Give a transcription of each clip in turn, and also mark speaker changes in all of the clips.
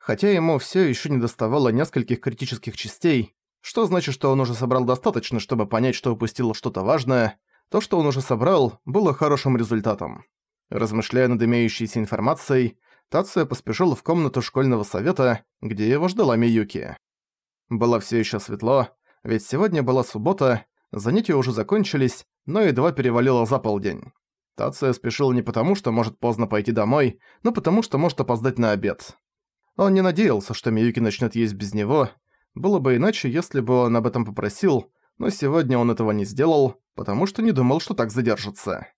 Speaker 1: хотя ему всё ещё не доставало нескольких критических частей, что значит, что он уже собрал достаточно, чтобы понять, что упустил что-то важное, то, что он уже собрал, было хорошим результатом. Размышляя над имеющейся информацией, Тация поспешил в комнату школьного совета, где его ждала Миюки. Было всё ещё светло, ведь сегодня была суббота, занятия уже закончились, но едва перевалило за полдень. Тация спешил не потому, что может поздно пойти домой, но потому, что может опоздать на обед. Он не надеялся, что Миюки начнет есть без него. Было бы иначе, если бы он об этом попросил, но сегодня он этого не сделал, потому что не думал, что так задержится.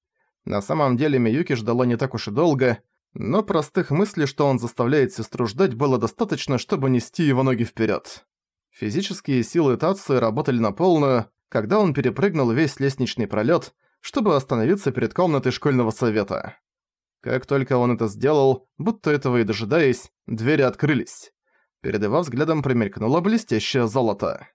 Speaker 1: На самом деле Миюки ждала не так уж и долго, но простых мыслей, что он заставляет сестру ждать, было достаточно, чтобы нести его ноги вперед. Физические силы Тации работали на полную, когда он перепрыгнул весь лестничный пролет, чтобы остановиться перед комнатой школьного совета. Как только он это сделал, будто этого и дожидаясь, двери открылись. Перед его взглядом промелькнуло блестящее золото.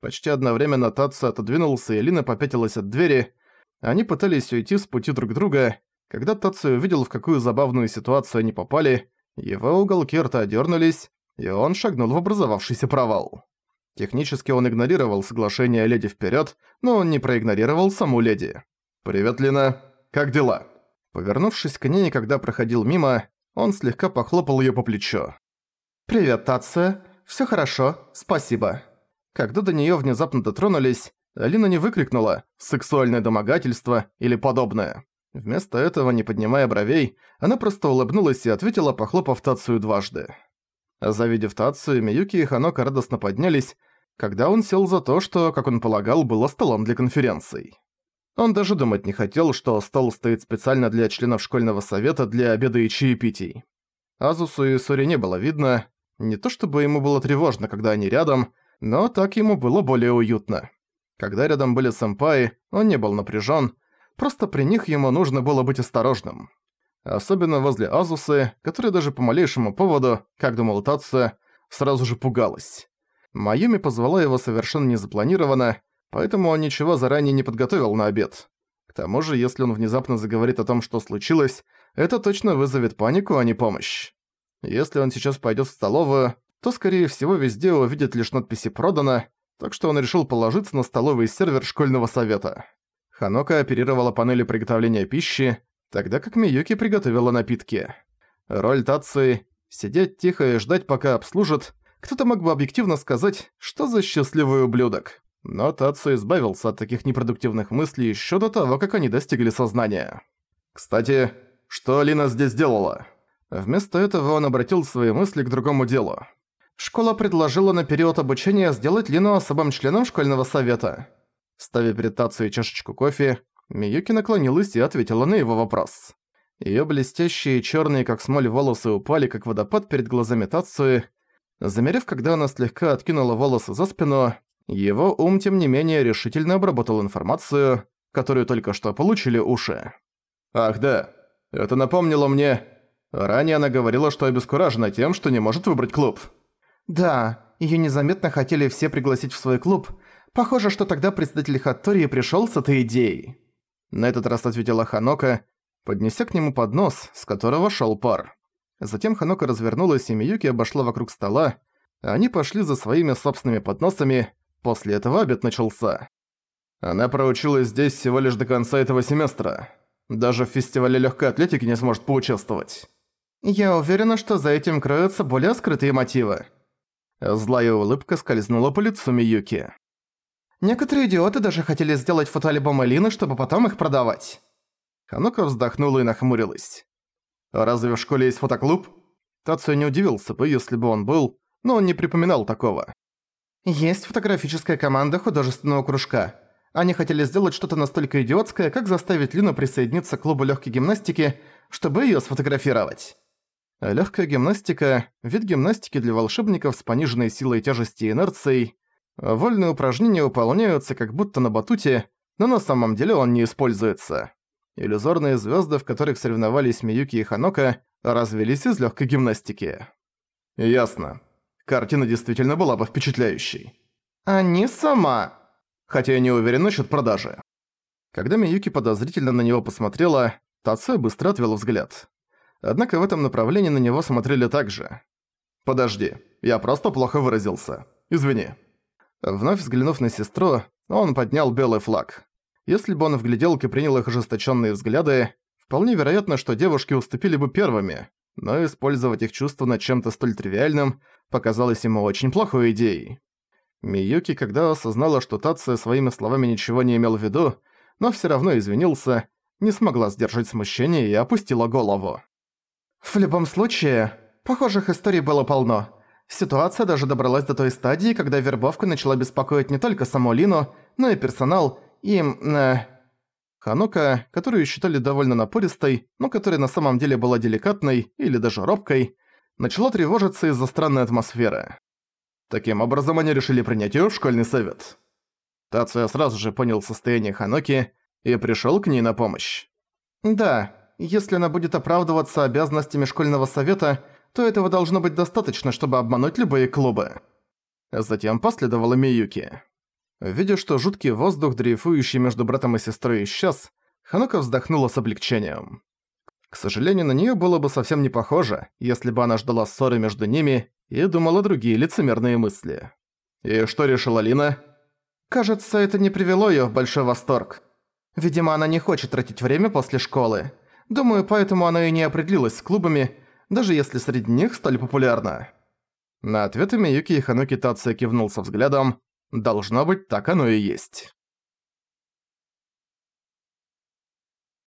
Speaker 1: Почти одновременно Татсу отодвинулся, и Лина попятилась от двери. Они пытались уйти с пути друг друга. Когда Татсу увидел, в какую забавную ситуацию они попали, его уголки рта дернулись, и он шагнул в образовавшийся провал. Технически он игнорировал соглашение леди вперед, но он не проигнорировал саму леди. «Привет, Лина. Как дела?» Повернувшись к ней, когда проходил мимо, он слегка похлопал её по плечу. «Привет, Тация. Всё хорошо, спасибо». Когда до неё внезапно дотронулись, Алина не выкрикнула «сексуальное домогательство» или подобное. Вместо этого, не поднимая бровей, она просто улыбнулась и ответила, похлопав Тацию дважды. Завидев Тацию, Миюки и Ханока радостно поднялись, когда он сел за то, что, как он полагал, было столом для конференций. Он даже думать не хотел, что стол стоит специально для членов школьного совета для обеда и чаепитий. Азусу и Сори не было видно. Не то чтобы ему было тревожно, когда они рядом, но так ему было более уютно. Когда рядом были сэмпаи, он не был напряжен, просто при них ему нужно было быть осторожным. Особенно возле Азусы, которая даже по малейшему поводу, как думал Татсо, сразу же пугалась. Майюми позвала его совершенно незапланированно, поэтому он ничего заранее не подготовил на обед. К тому же, если он внезапно заговорит о том, что случилось, это точно вызовет панику, а не помощь. Если он сейчас пойдет в столовую, то, скорее всего, везде увидит лишь надписи «Продано», так что он решил положиться на столовый сервер школьного совета. Ханока оперировала панели приготовления пищи, тогда как Миюки приготовила напитки. Роль Тации – сидеть тихо и ждать, пока обслужат. Кто-то мог бы объективно сказать, что за счастливый ублюдок. Но Тацу избавился от таких непродуктивных мыслей еще до того, как они достигли сознания. Кстати, что Алина здесь делала? Вместо этого он обратил свои мысли к другому делу. Школа предложила на период обучения сделать Лину особым членом школьного совета. Ставя перед Тацу чашечку кофе, Миюки наклонилась и ответила на его вопрос. Её блестящие чёрные как смоль волосы упали как водопад перед глазами Тацуи. Замерев, когда она слегка откинула волосы за спину, его ум, тем не менее, решительно обработал информацию, которую только что получили уши. «Ах да, это напомнило мне...» Ранее она говорила, что обескуражена тем, что не может выбрать клуб.
Speaker 2: «Да, её незаметно хотели все пригласить в свой клуб. Похоже, что тогда председатель Хаттории пришёл с этой идеей».
Speaker 1: На этот раз ответила Ханока, поднеся к нему поднос, с которого шёл пар. Затем Ханока развернулась, и Миюки обошла вокруг стола. Они пошли за своими собственными подносами, После этого обед начался. Она проучилась здесь всего лишь до конца этого семестра. Даже в фестивале легкой атлетики не сможет поучаствовать.
Speaker 2: Я уверена, что за этим кроются более скрытые мотивы.
Speaker 1: Злая улыбка скользнула по лицу Миюки.
Speaker 2: Некоторые идиоты даже хотели сделать фотоальбомы Лины, чтобы потом их продавать.
Speaker 1: Ханока вздохнула и нахмурилась. «Разве в школе есть фотоклуб?» Тацию не удивился бы, если бы он был, но он не припоминал такого.
Speaker 2: Есть фотографическая команда художественного кружка. Они хотели сделать что-то настолько идиотское, как заставить Лину присоединиться к клубу легкой гимнастики, чтобы ее сфотографировать.
Speaker 1: Легкая гимнастика – вид гимнастики для волшебников с пониженной силой тяжести и инерцией. Вольные упражнения выполняются как будто на батуте, но на самом деле он не используется. Иллюзорные звезды, в которых соревновались Миюки и Ханока, развелись из легкой гимнастики. Ясно. Картина действительно была бы впечатляющей.
Speaker 2: А не сама.
Speaker 1: Хотя я не уверен насчет продажи. Когда Миюки подозрительно на него посмотрела, Тацуя быстро отвел взгляд. Однако в этом направлении на него смотрели также. Подожди, я просто плохо выразился. Извини. Вновь взглянув на сестру, он поднял белый флаг. Если бы он в гляделке принял их ожесточенные взгляды, вполне вероятно, что девушки уступили бы первыми, но использовать их чувства над чем-то столь тривиальным показалось ему очень плохой идеей. Миюки, когда осознала, что Тация своими словами ничего не имел в виду, но всё равно извинился, не смогла сдержать смущение и опустила голову.
Speaker 2: «В любом случае, похожих историй было полно. Ситуация даже добралась до той стадии, когда вербовка начала беспокоить не только саму Лину, но и персонал, и... Э...
Speaker 1: Ханука, которую считали довольно напористой, но которая на самом деле была деликатной или даже робкой, начала тревожиться из-за странной атмосферы. Таким образом, они решили принять её в школьный совет. Тация сразу же понял состояние Ханоки и пришёл к ней на помощь.
Speaker 2: «Да, если она будет оправдываться обязанностями школьного совета, то этого должно быть достаточно, чтобы обмануть любые клубы».
Speaker 1: Затем последовала Миюки. Видя, что жуткий воздух, дрейфующий между братом и сестрой, исчез, Ханока вздохнула с облегчением. К сожалению, на неё было бы совсем не похоже, если бы она ждала ссоры между ними и думала другие лицемерные мысли. И что решила Лина?
Speaker 2: Кажется, это не привело её в большой восторг. Видимо, она не хочет тратить время после школы. Думаю, поэтому она и не определилась с клубами, даже если среди них стали популярны.
Speaker 1: На ответы Миюки и Хануки Тация кивнул со взглядом. Должно быть, так оно и есть.